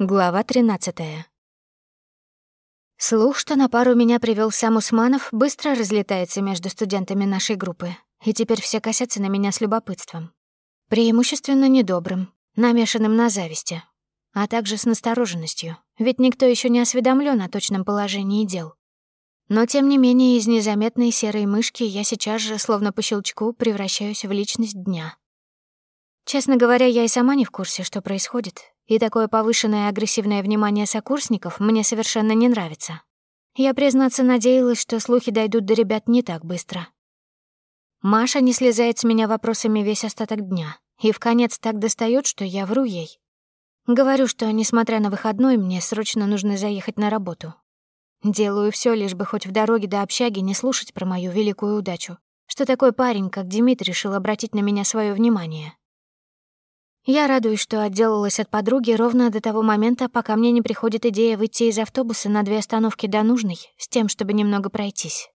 Глава 13. Слух, что на пару меня привел сам Усманов, быстро разлетается между студентами нашей группы, и теперь все косятся на меня с любопытством. Преимущественно недобрым, намешанным на зависти, а также с настороженностью, ведь никто еще не осведомлен о точном положении дел. Но, тем не менее, из незаметной серой мышки я сейчас же, словно по щелчку, превращаюсь в личность дня. Честно говоря, я и сама не в курсе, что происходит, и такое повышенное агрессивное внимание сокурсников мне совершенно не нравится. Я, признаться, надеялась, что слухи дойдут до ребят не так быстро. Маша не слезает с меня вопросами весь остаток дня, и в конец так достает, что я вру ей. Говорю, что, несмотря на выходной, мне срочно нужно заехать на работу. Делаю все, лишь бы хоть в дороге до общаги не слушать про мою великую удачу, что такой парень, как Демид, решил обратить на меня свое внимание. Я радуюсь, что отделалась от подруги ровно до того момента, пока мне не приходит идея выйти из автобуса на две остановки до нужной, с тем, чтобы немного пройтись.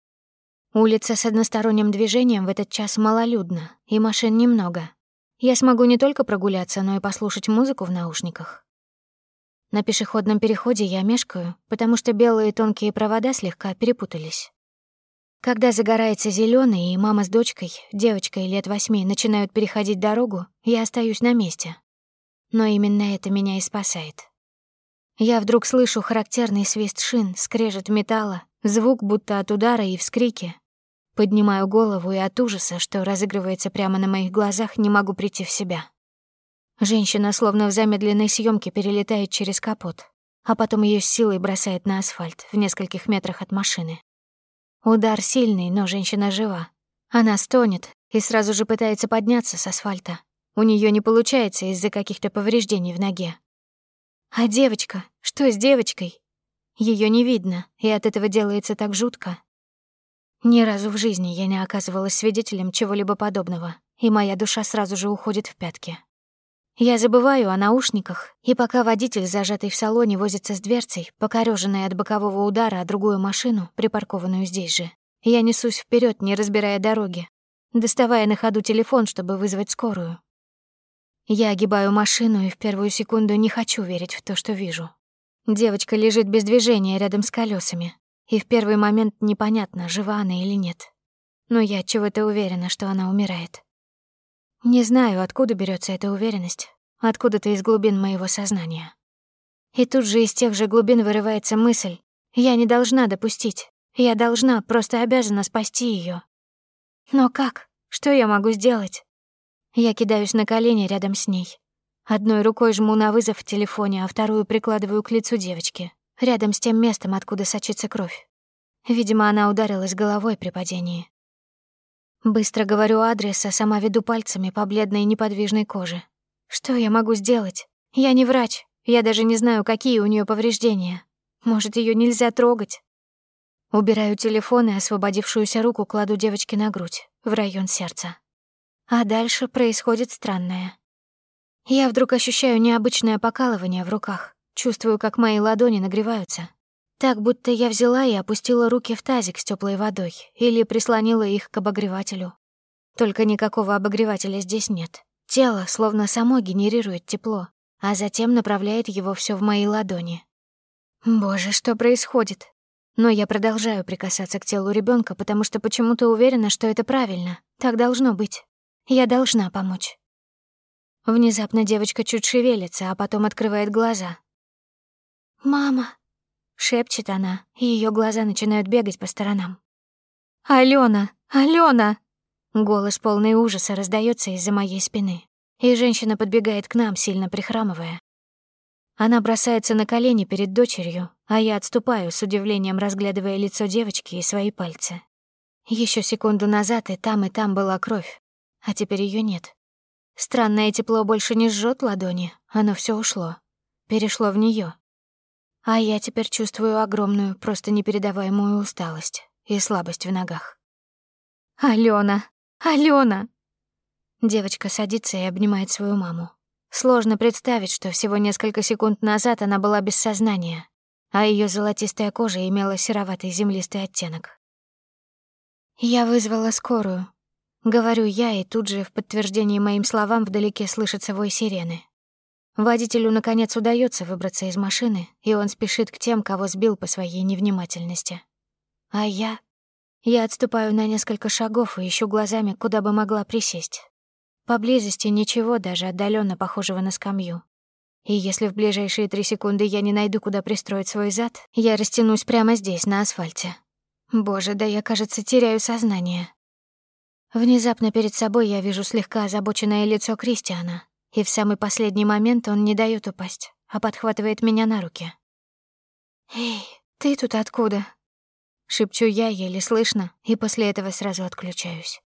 Улица с односторонним движением в этот час малолюдна, и машин немного. Я смогу не только прогуляться, но и послушать музыку в наушниках. На пешеходном переходе я мешкаю, потому что белые тонкие провода слегка перепутались. Когда загорается зеленый, и мама с дочкой, девочкой лет восьми, начинают переходить дорогу, я остаюсь на месте. Но именно это меня и спасает. Я вдруг слышу характерный свист шин, скрежет металла, звук будто от удара и вскрики. Поднимаю голову и от ужаса, что разыгрывается прямо на моих глазах, не могу прийти в себя. Женщина словно в замедленной съемке перелетает через капот, а потом ее силой бросает на асфальт в нескольких метрах от машины. Удар сильный, но женщина жива. Она стонет и сразу же пытается подняться с асфальта. У нее не получается из-за каких-то повреждений в ноге. А девочка? Что с девочкой? Ее не видно, и от этого делается так жутко. Ни разу в жизни я не оказывалась свидетелем чего-либо подобного, и моя душа сразу же уходит в пятки. Я забываю о наушниках, и пока водитель, зажатый в салоне, возится с дверцей, покорёженной от бокового удара о другую машину, припаркованную здесь же, я несусь вперед, не разбирая дороги, доставая на ходу телефон, чтобы вызвать скорую. Я огибаю машину и в первую секунду не хочу верить в то, что вижу. Девочка лежит без движения рядом с колесами, и в первый момент непонятно, жива она или нет. Но я чего-то уверена, что она умирает. Не знаю, откуда берется эта уверенность, откуда-то из глубин моего сознания. И тут же из тех же глубин вырывается мысль, я не должна допустить, я должна, просто обязана спасти ее. Но как? Что я могу сделать? Я кидаюсь на колени рядом с ней. Одной рукой жму на вызов в телефоне, а вторую прикладываю к лицу девочки, рядом с тем местом, откуда сочится кровь. Видимо, она ударилась головой при падении. Быстро говорю адрес, а сама веду пальцами по бледной неподвижной коже. Что я могу сделать? Я не врач. Я даже не знаю, какие у нее повреждения. Может, ее нельзя трогать? Убираю телефон и освободившуюся руку кладу девочке на грудь, в район сердца. А дальше происходит странное. Я вдруг ощущаю необычное покалывание в руках, чувствую, как мои ладони нагреваются, так, будто я взяла и опустила руки в тазик с теплой водой или прислонила их к обогревателю. Только никакого обогревателя здесь нет. Тело словно само генерирует тепло, а затем направляет его все в мои ладони. Боже, что происходит? Но я продолжаю прикасаться к телу ребенка, потому что почему-то уверена, что это правильно. Так должно быть. Я должна помочь. Внезапно девочка чуть шевелится, а потом открывает глаза. «Мама!» Шепчет она, и ее глаза начинают бегать по сторонам. «Алена! Алена!» Голос полный ужаса раздается из-за моей спины, и женщина подбегает к нам, сильно прихрамывая. Она бросается на колени перед дочерью, а я отступаю, с удивлением разглядывая лицо девочки и свои пальцы. Еще секунду назад и там, и там была кровь, а теперь ее нет. Странное тепло больше не жжет ладони, оно все ушло. Перешло в нее. А я теперь чувствую огромную, просто непередаваемую усталость и слабость в ногах. «Алена! Алена!» Девочка садится и обнимает свою маму. Сложно представить, что всего несколько секунд назад она была без сознания, а ее золотистая кожа имела сероватый землистый оттенок. «Я вызвала скорую», — говорю я, и тут же в подтверждении моим словам вдалеке слышится вой сирены. Водителю, наконец, удается выбраться из машины, и он спешит к тем, кого сбил по своей невнимательности. А я... Я отступаю на несколько шагов и ищу глазами, куда бы могла присесть. Поблизости ничего, даже отдаленно похожего на скамью. И если в ближайшие три секунды я не найду, куда пристроить свой зад, я растянусь прямо здесь, на асфальте. Боже, да я, кажется, теряю сознание. Внезапно перед собой я вижу слегка озабоченное лицо Кристиана, и в самый последний момент он не дает упасть, а подхватывает меня на руки. «Эй, ты тут откуда?» Шепчу я еле слышно, и после этого сразу отключаюсь.